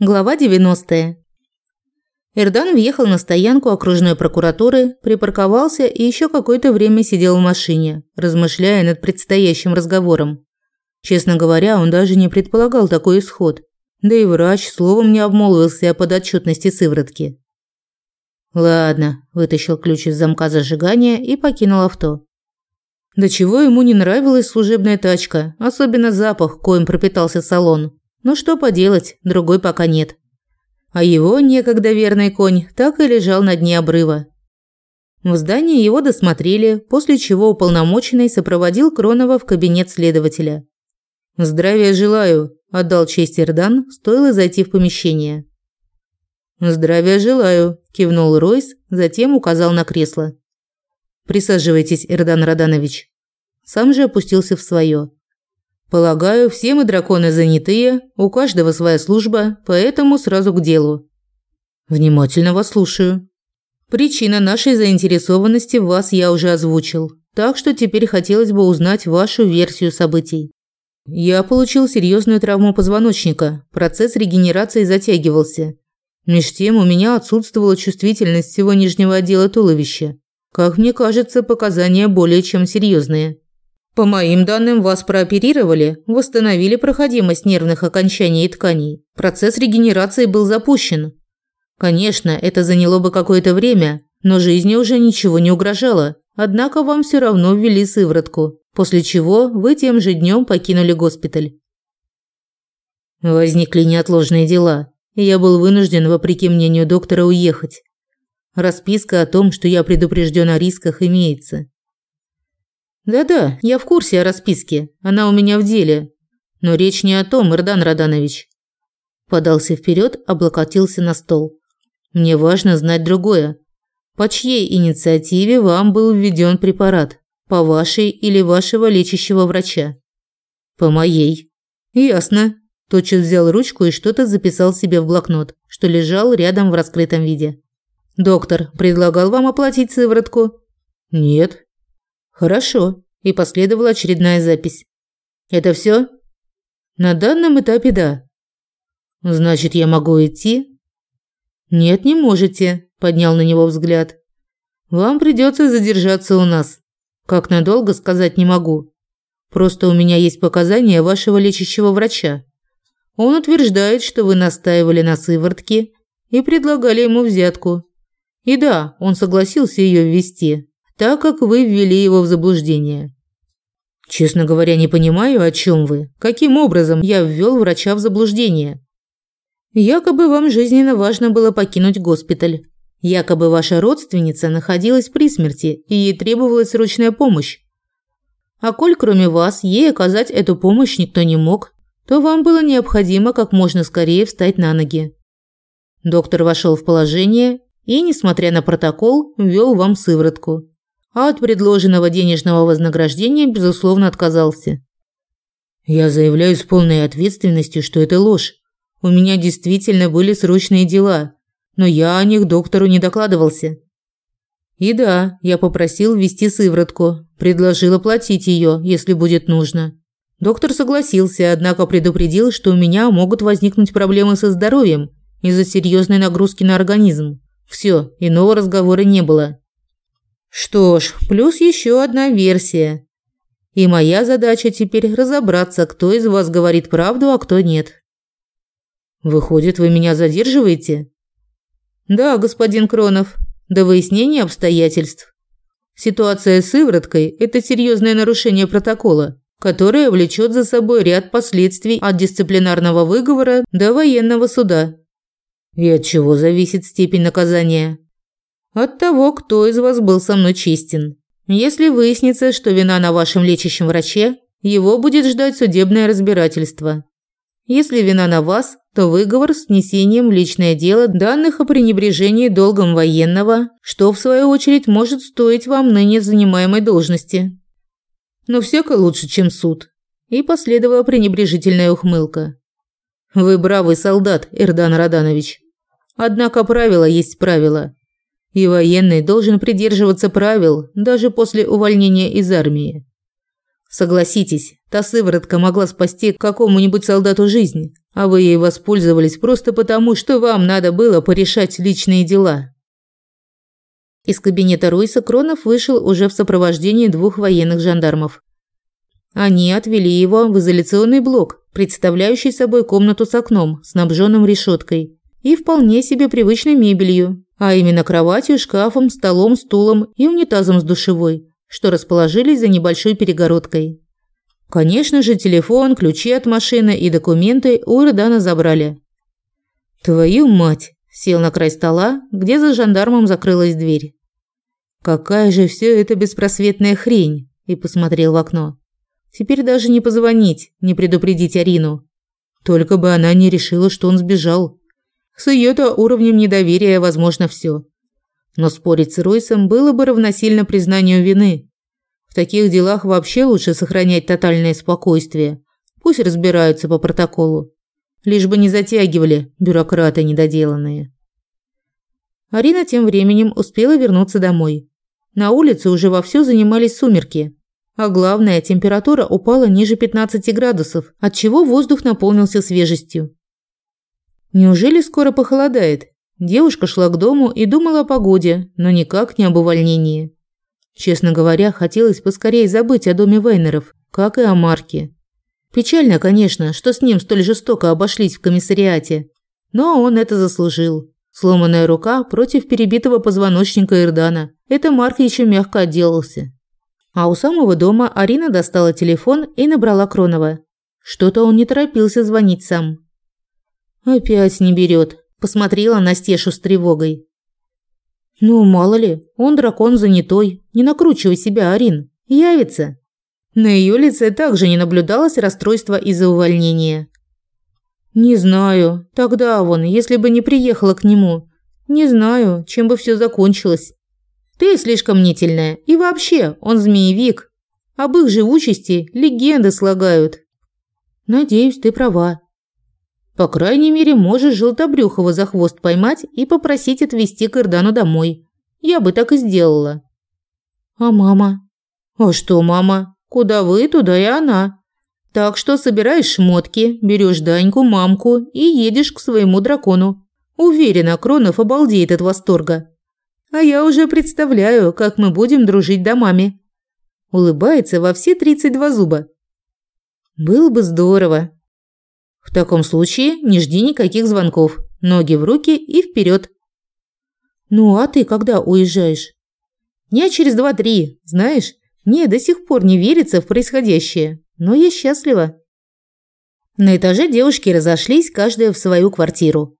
Глава 90. Эрдан въехал на стоянку окружной прокуратуры, припарковался и еще какое-то время сидел в машине, размышляя над предстоящим разговором. Честно говоря, он даже не предполагал такой исход. Да и врач словом не обмолвился о подотчетности сыворотки. Ладно, вытащил ключ из замка зажигания и покинул авто. До чего ему не нравилась служебная тачка, особенно запах, коим пропитался салон. Ну что поделать, другой пока нет. А его некогда верный конь так и лежал на дне обрыва. В здании его досмотрели, после чего уполномоченный сопроводил Кронова в кабинет следователя. «Здравия желаю», – отдал честь Ирдан, стоило зайти в помещение. «Здравия желаю», – кивнул Ройс, затем указал на кресло. «Присаживайтесь, Ирдан Раданович». Сам же опустился в свое. Полагаю, все мы драконы занятые, у каждого своя служба, поэтому сразу к делу. Внимательно вас слушаю. Причина нашей заинтересованности в вас я уже озвучил, так что теперь хотелось бы узнать вашу версию событий. Я получил серьезную травму позвоночника, процесс регенерации затягивался. Меж тем у меня отсутствовала чувствительность всего нижнего отдела туловища. Как мне кажется, показания более чем серьезные. По моим данным, вас прооперировали, восстановили проходимость нервных окончаний и тканей. Процесс регенерации был запущен. Конечно, это заняло бы какое-то время, но жизни уже ничего не угрожало. Однако вам все равно ввели сыворотку, после чего вы тем же днем покинули госпиталь. Возникли неотложные дела, и я был вынужден, вопреки мнению доктора, уехать. Расписка о том, что я предупрежден о рисках, имеется. Да-да, я в курсе о расписке. Она у меня в деле. Но речь не о том, Ирдан Раданович. Подался вперед, облокотился на стол. Мне важно знать другое. По чьей инициативе вам был введен препарат? По вашей или вашего лечащего врача? По моей. Ясно. Тотчас взял ручку и что-то записал себе в блокнот, что лежал рядом в раскрытом виде. Доктор предлагал вам оплатить сыворотку? Нет. Хорошо. И последовала очередная запись. Это все? На данном этапе да. Значит, я могу идти? Нет, не можете, поднял на него взгляд. Вам придется задержаться у нас. Как надолго сказать не могу. Просто у меня есть показания вашего лечащего врача. Он утверждает, что вы настаивали на сыворотке и предлагали ему взятку. И да, он согласился ее ввести, так как вы ввели его в заблуждение. Честно говоря, не понимаю, о чем вы. Каким образом я ввел врача в заблуждение? Якобы вам жизненно важно было покинуть госпиталь. Якобы ваша родственница находилась при смерти, и ей требовалась срочная помощь. А коль кроме вас ей оказать эту помощь никто не мог, то вам было необходимо как можно скорее встать на ноги. Доктор вошел в положение и, несмотря на протокол, ввел вам сыворотку а от предложенного денежного вознаграждения, безусловно, отказался. Я заявляю с полной ответственностью, что это ложь. У меня действительно были срочные дела, но я о них доктору не докладывался. И да, я попросил ввести сыворотку, предложил оплатить ее, если будет нужно. Доктор согласился, однако предупредил, что у меня могут возникнуть проблемы со здоровьем из-за серьезной нагрузки на организм. Все, иного разговора не было. Что ж, плюс еще одна версия. И моя задача теперь разобраться, кто из вас говорит правду, а кто нет. Выходит, вы меня задерживаете? Да, господин Кронов, до выяснения обстоятельств. Ситуация с сывороткой – это серьезное нарушение протокола, которое влечет за собой ряд последствий от дисциплинарного выговора до военного суда. И от чего зависит степень наказания? От того, кто из вас был со мной честен. Если выяснится, что вина на вашем лечащем враче, его будет ждать судебное разбирательство. Если вина на вас, то выговор с внесением в личное дело данных о пренебрежении долгом военного, что в свою очередь может стоить вам ныне занимаемой должности. Но всяко лучше, чем суд. И последовала пренебрежительная ухмылка. Вы бравый солдат, Эрдан Раданович. Однако правило есть правило. И военный должен придерживаться правил даже после увольнения из армии. Согласитесь, та сыворотка могла спасти какому-нибудь солдату жизнь, а вы ей воспользовались просто потому, что вам надо было порешать личные дела. Из кабинета Руиса Кронов вышел уже в сопровождении двух военных жандармов. Они отвели его в изоляционный блок, представляющий собой комнату с окном, снабженным решеткой, и вполне себе привычной мебелью, а именно кроватью, шкафом, столом, стулом и унитазом с душевой, что расположились за небольшой перегородкой. Конечно же, телефон, ключи от машины и документы у Ирдана забрали. «Твою мать!» – сел на край стола, где за жандармом закрылась дверь. «Какая же все это беспросветная хрень!» – и посмотрел в окно. «Теперь даже не позвонить, не предупредить Арину. Только бы она не решила, что он сбежал. С ее-то уровнем недоверия возможно все. Но спорить с Ройсом было бы равносильно признанию вины. В таких делах вообще лучше сохранять тотальное спокойствие. Пусть разбираются по протоколу. Лишь бы не затягивали бюрократы недоделанные. Арина тем временем успела вернуться домой. На улице уже вовсю занимались сумерки. А главное, температура упала ниже 15 градусов, отчего воздух наполнился свежестью. Неужели скоро похолодает? Девушка шла к дому и думала о погоде, но никак не об увольнении. Честно говоря, хотелось поскорее забыть о доме Вейнеров, как и о Марке. Печально, конечно, что с ним столь жестоко обошлись в комиссариате, но он это заслужил. Сломанная рука против перебитого позвоночника Ирдана. Это Марк еще мягко отделался. А у самого дома Арина достала телефон и набрала Кронова. Что-то он не торопился звонить сам. Опять не берет. Посмотрела на Стешу с тревогой. Ну, мало ли, он дракон занятой. Не накручивай себя, Арин. Явится. На ее лице также не наблюдалось расстройства из-за увольнения. Не знаю. Тогда вон, если бы не приехала к нему, не знаю, чем бы все закончилось. Ты слишком мнительная. И вообще, он змеевик. Об их живучести легенды слагают. Надеюсь, ты права. По крайней мере, можешь Желтобрюхова за хвост поймать и попросить отвезти к Ирдану домой. Я бы так и сделала. А мама? А что, мама? Куда вы, туда и она. Так что собираешь шмотки, берешь Даньку, мамку и едешь к своему дракону. Уверена, Кронов обалдеет от восторга. А я уже представляю, как мы будем дружить домами. Улыбается во все 32 зуба. Было бы здорово, в таком случае не жди никаких звонков. Ноги в руки и вперед. Ну, а ты когда уезжаешь? Дня через два-три, знаешь, мне до сих пор не верится в происходящее, но я счастлива. На этаже девушки разошлись, каждая в свою квартиру.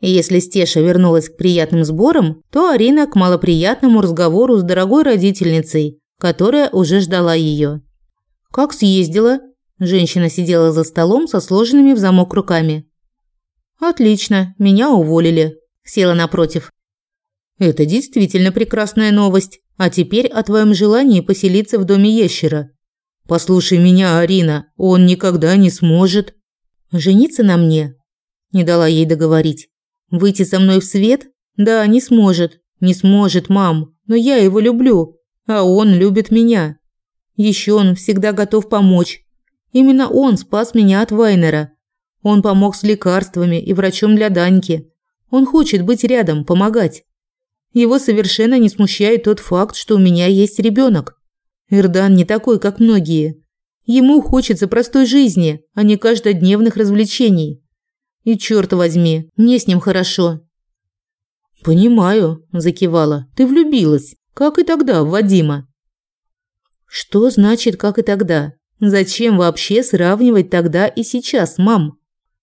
И если Стеша вернулась к приятным сборам, то Арина к малоприятному разговору с дорогой родительницей, которая уже ждала ее. «Как съездила?» Женщина сидела за столом со сложенными в замок руками. Отлично, меня уволили. Села напротив. Это действительно прекрасная новость. А теперь о твоем желании поселиться в доме ящера. Послушай меня, Арина, он никогда не сможет жениться на мне. Не дала ей договорить. Выйти со мной в свет? Да, не сможет. Не сможет, мам. Но я его люблю, а он любит меня. Еще он всегда готов помочь, Именно он спас меня от Вайнера. Он помог с лекарствами и врачом для Даньки. Он хочет быть рядом, помогать. Его совершенно не смущает тот факт, что у меня есть ребенок. Ирдан не такой, как многие. Ему хочется простой жизни, а не каждодневных развлечений. И черт возьми, мне с ним хорошо. Понимаю, закивала. Ты влюбилась, как и тогда в Вадима. Что значит, как и тогда? Зачем вообще сравнивать тогда и сейчас, мам?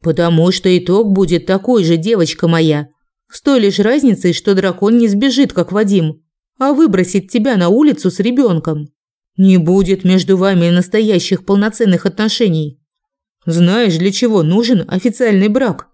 Потому что итог будет такой же, девочка моя. С той лишь разницей, что дракон не сбежит, как Вадим, а выбросит тебя на улицу с ребенком. Не будет между вами настоящих полноценных отношений. Знаешь, для чего нужен официальный брак?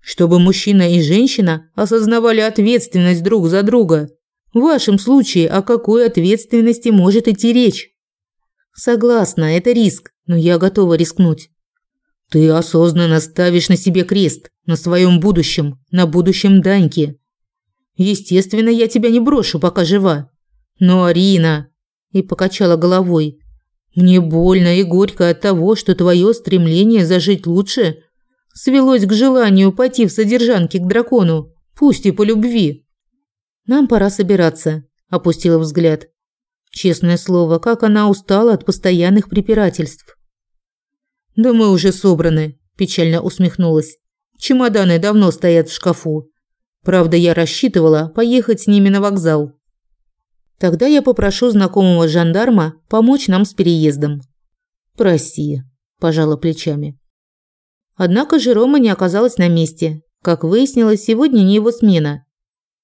Чтобы мужчина и женщина осознавали ответственность друг за друга. В вашем случае о какой ответственности может идти речь? Согласна, это риск, но я готова рискнуть. Ты осознанно ставишь на себе крест, на своем будущем, на будущем Даньки. Естественно, я тебя не брошу, пока жива. Но Арина и покачала головой. Мне больно и горько от того, что твое стремление зажить лучше свелось к желанию пойти в содержанки к дракону, пусть и по любви. Нам пора собираться, опустила взгляд. Честное слово, как она устала от постоянных препирательств. Да мы уже собраны, печально усмехнулась. Чемоданы давно стоят в шкафу. Правда, я рассчитывала поехать с ними на вокзал. Тогда я попрошу знакомого жандарма помочь нам с переездом. Прости, пожала плечами. Однако Жерома не оказалась на месте. Как выяснилось, сегодня не его смена.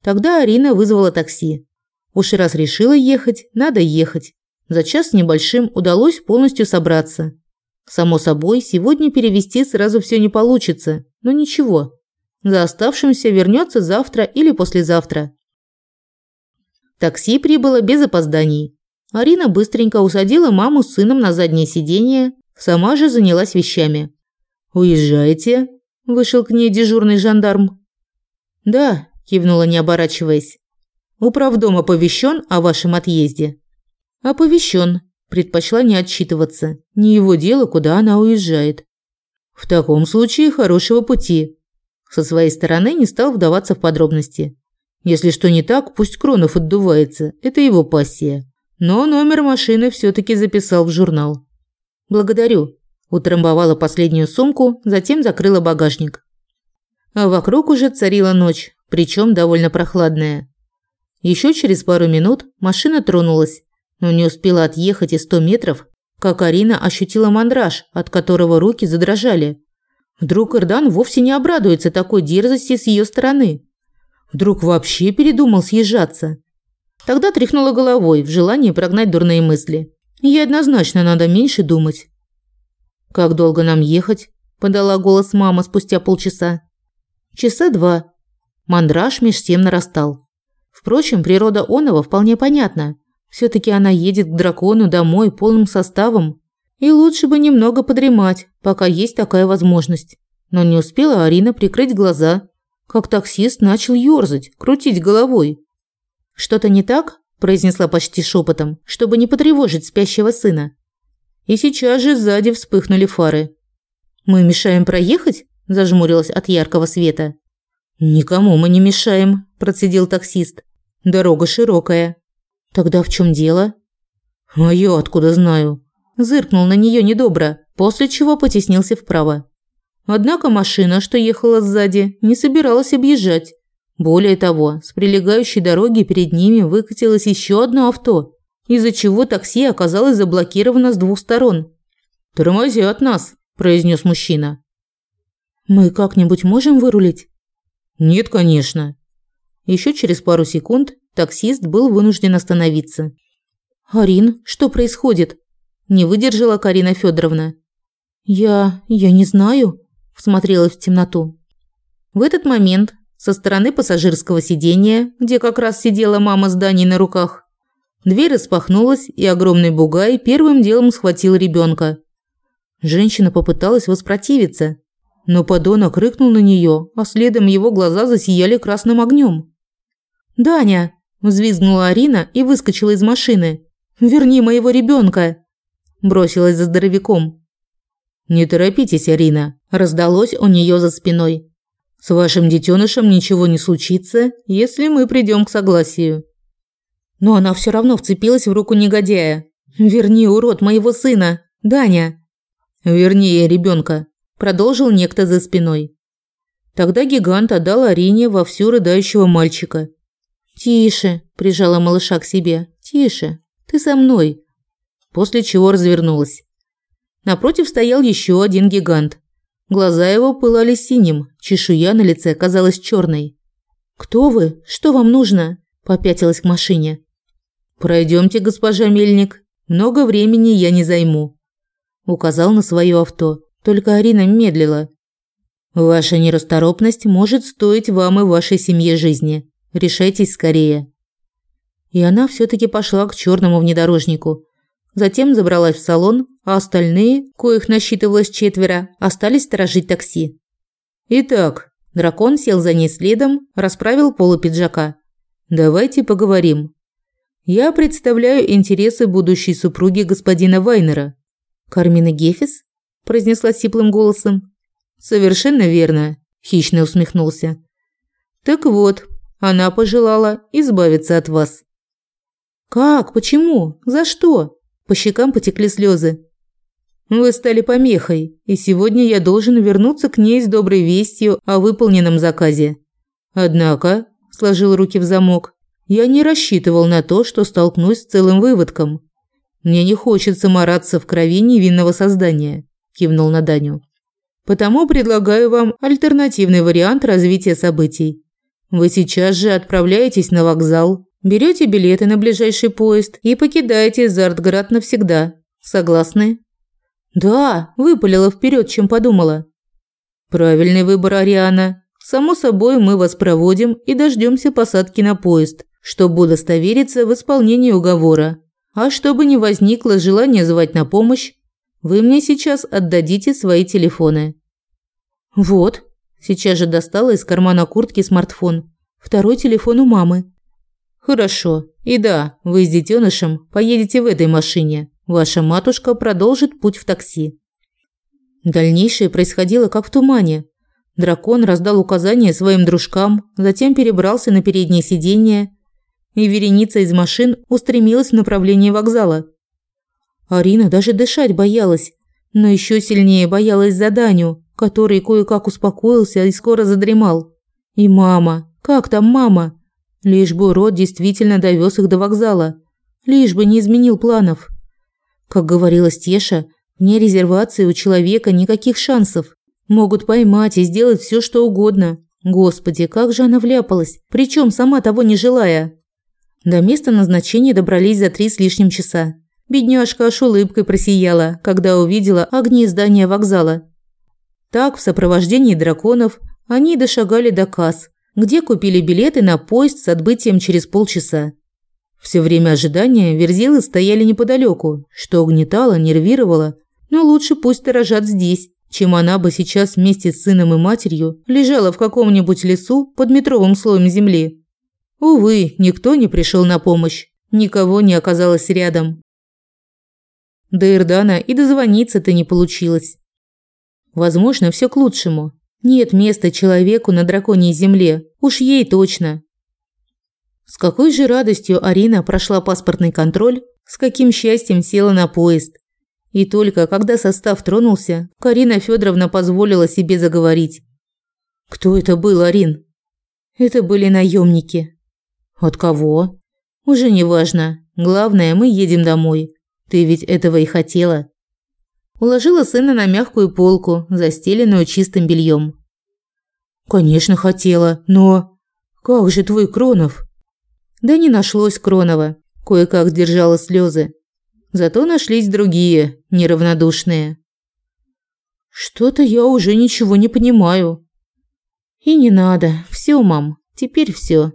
Тогда Арина вызвала такси. Уж раз решила ехать, надо ехать. За час с небольшим удалось полностью собраться. Само собой, сегодня перевести сразу все не получится, но ничего. За оставшимся вернется завтра или послезавтра. Такси прибыло без опозданий. Арина быстренько усадила маму с сыном на заднее сиденье, сама же занялась вещами. «Уезжаете?» – вышел к ней дежурный жандарм. «Да», – кивнула, не оборачиваясь. «Управдом оповещен о вашем отъезде?» «Оповещен», – предпочла не отчитываться. Не его дело, куда она уезжает. «В таком случае хорошего пути». Со своей стороны не стал вдаваться в подробности. Если что не так, пусть Кронов отдувается, это его пассия. Но номер машины все-таки записал в журнал. «Благодарю», – утрамбовала последнюю сумку, затем закрыла багажник. А вокруг уже царила ночь, причем довольно прохладная. Еще через пару минут машина тронулась, но не успела отъехать и сто метров, как Арина ощутила мандраж, от которого руки задрожали. Вдруг Ирдан вовсе не обрадуется такой дерзости с ее стороны. Вдруг вообще передумал съезжаться. Тогда тряхнула головой в желании прогнать дурные мысли. Ей однозначно надо меньше думать. «Как долго нам ехать?» – подала голос мама спустя полчаса. «Часа два». Мандраж меж тем нарастал. Впрочем, природа Онова вполне понятна. Все-таки она едет к дракону домой полным составом. И лучше бы немного подремать, пока есть такая возможность. Но не успела Арина прикрыть глаза, как таксист начал ёрзать, крутить головой. «Что-то не так?» – произнесла почти шепотом, чтобы не потревожить спящего сына. И сейчас же сзади вспыхнули фары. «Мы мешаем проехать?» – зажмурилась от яркого света. «Никому мы не мешаем», – процедил таксист. «Дорога широкая». «Тогда в чем дело?» «А я откуда знаю?» Зыркнул на нее недобро, после чего потеснился вправо. Однако машина, что ехала сзади, не собиралась объезжать. Более того, с прилегающей дороги перед ними выкатилось еще одно авто, из-за чего такси оказалось заблокировано с двух сторон. «Тормозят нас», – произнес мужчина. «Мы как-нибудь можем вырулить?» «Нет, конечно». Еще через пару секунд таксист был вынужден остановиться. «Арин, что происходит?» – не выдержала Карина Федоровна. «Я... я не знаю», всмотрелась в темноту. В этот момент со стороны пассажирского сидения, где как раз сидела мама с Даней на руках, дверь распахнулась, и огромный бугай первым делом схватил ребенка. Женщина попыталась воспротивиться, но подонок рыкнул на нее, а следом его глаза засияли красным огнем. «Даня!» – взвизгнула Арина и выскочила из машины. «Верни моего ребенка!» – бросилась за здоровяком. «Не торопитесь, Арина», – раздалось у нее за спиной. «С вашим детенышем ничего не случится, если мы придем к согласию». Но она все равно вцепилась в руку негодяя. «Верни, урод, моего сына! Даня!» «Верни ребенка», – продолжил некто за спиной. Тогда гигант отдал Арине во всю рыдающего мальчика. «Тише», – прижала малыша к себе. «Тише, ты со мной». После чего развернулась. Напротив стоял еще один гигант. Глаза его пылали синим, чешуя на лице казалась черной. «Кто вы? Что вам нужно?» – попятилась к машине. «Пройдемте, госпожа Мельник. Много времени я не займу», – указал на свое авто. Только Арина медлила. «Ваша нерасторопность может стоить вам и вашей семье жизни. Решайтесь скорее». И она все таки пошла к черному внедорожнику, Затем забралась в салон, а остальные, коих насчитывалось четверо, остались сторожить такси. Итак, дракон сел за ней следом, расправил полы пиджака. Давайте поговорим. Я представляю интересы будущей супруги господина Вайнера. Кармина Гефис? Произнесла сиплым голосом. Совершенно верно, хищно усмехнулся. Так вот, она пожелала избавиться от вас. Как? Почему? За что? По щекам потекли слезы. Вы стали помехой, и сегодня я должен вернуться к ней с доброй вестью о выполненном заказе. Однако, сложил руки в замок, я не рассчитывал на то, что столкнусь с целым выводком. Мне не хочется мараться в крови невинного создания, кивнул на Даню. Потому предлагаю вам альтернативный вариант развития событий. Вы сейчас же отправляетесь на вокзал, берете билеты на ближайший поезд и покидаете Зартград навсегда. Согласны? Да, выпалила вперед, чем подумала. Правильный выбор, Ариана. Само собой, мы вас проводим и дождемся посадки на поезд, чтобы удостовериться в исполнении уговора. А чтобы не возникло желания звать на помощь, вы мне сейчас отдадите свои телефоны. Вот, сейчас же достала из кармана куртки смартфон. Второй телефон у мамы. Хорошо. И да, вы с детенышем поедете в этой машине. Ваша матушка продолжит путь в такси. Дальнейшее происходило как в тумане. Дракон раздал указания своим дружкам, затем перебрался на переднее сиденье, и вереница из машин устремилась в направлении вокзала. Арина даже дышать боялась, но еще сильнее боялась за Даню, который кое-как успокоился и скоро задремал. И мама, как там мама? Лишь бы род действительно довез их до вокзала, лишь бы не изменил планов. Как говорила Стеша, вне резервации у человека никаких шансов. Могут поймать и сделать все, что угодно. Господи, как же она вляпалась, причем сама того не желая. До места назначения добрались за три с лишним часа. Бедняжка аж улыбкой просияла, когда увидела огни здания вокзала. Так, в сопровождении драконов, они дошагали до касс, где купили билеты на поезд с отбытием через полчаса. Все время ожидания верзилы стояли неподалеку, что угнетало, нервировало, но лучше пусть сторожат здесь, чем она бы сейчас вместе с сыном и матерью лежала в каком-нибудь лесу под метровым слоем земли. Увы, никто не пришел на помощь, никого не оказалось рядом. До Ирдана и дозвониться-то не получилось. Возможно, все к лучшему. Нет места человеку на драконьей земле, уж ей точно. С какой же радостью Арина прошла паспортный контроль, с каким счастьем села на поезд. И только когда состав тронулся, Карина Федоровна позволила себе заговорить. Кто это был, Арин? Это были наемники. От кого? Уже не важно. Главное, мы едем домой. Ты ведь этого и хотела. Уложила сына на мягкую полку, застеленную чистым бельем. Конечно, хотела, но как же твой Кронов? Да не нашлось Кронова. Кое-как сдержала слезы. Зато нашлись другие, неравнодушные. Что-то я уже ничего не понимаю. И не надо. Все, мам, теперь все.